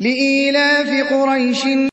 لإيلاف قريش.